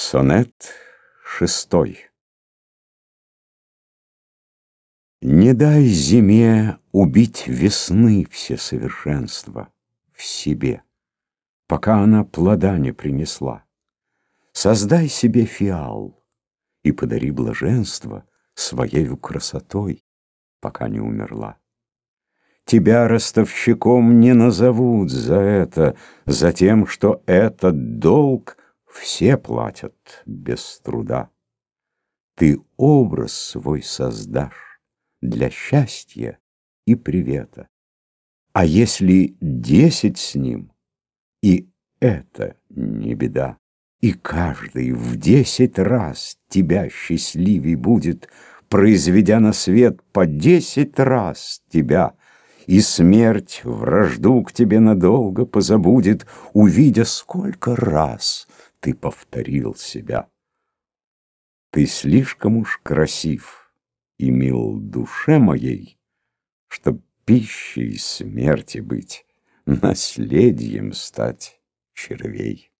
Сонет шестой Не дай зиме убить весны все совершенства в себе, Пока она плода не принесла. Создай себе фиал и подари блаженство Своею красотой, пока не умерла. Тебя ростовщиком не назовут за это, За тем, что этот долг все платят без труда. Ты образ свой создашь для счастья и привета. А если десять с ним, и это не беда. И каждый в десять раз тебя счастливей будет, Произведя на свет по десять раз тебя — и смерть вражду к тебе надолго позабудет, Увидя, сколько раз ты повторил себя. Ты слишком уж красив и мил душе моей, Чтоб пищей смерти быть, наследием стать червей.